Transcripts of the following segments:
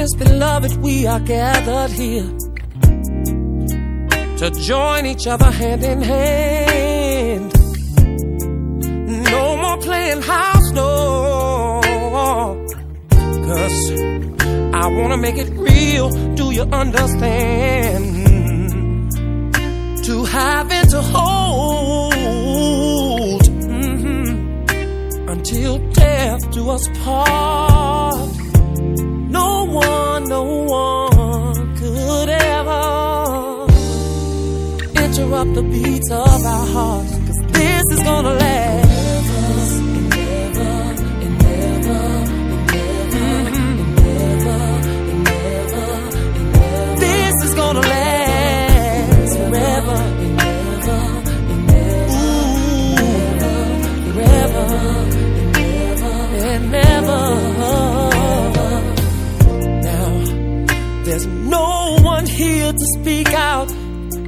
Miss Beloved, we are gathered here to join each other hand in hand. No more playing house, no. Cause I wanna make it real. Do you understand? To have and to hold mm-hmm, until death do us part. Interrupt the beats of our hearts. Cause this is gonna last. Gonna last forever. And never. Now, there's no one here to speak out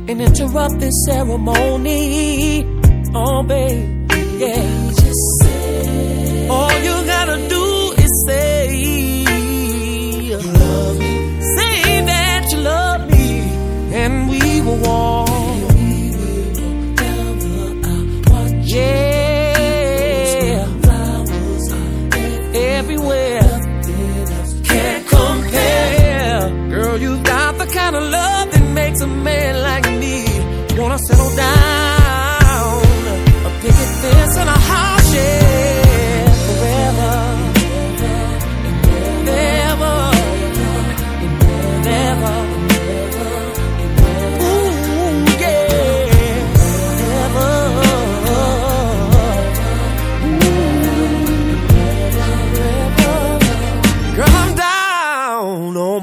and interrupt this ceremony. Oh, baby, yeah. All you gotta do is say you love me. Say that you love me, and we will walk. yeah. Flowers everywhere.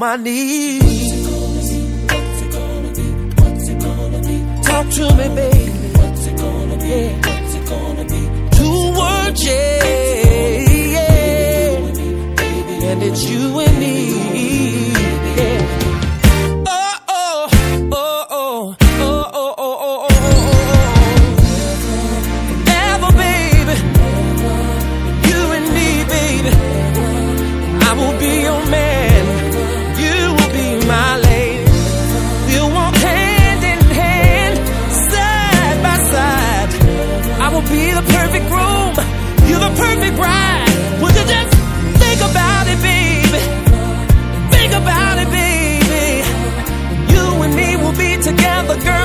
My knees. Talk to me, baby. What's it gonna be? What's it gonna be? Yeah. together, girl.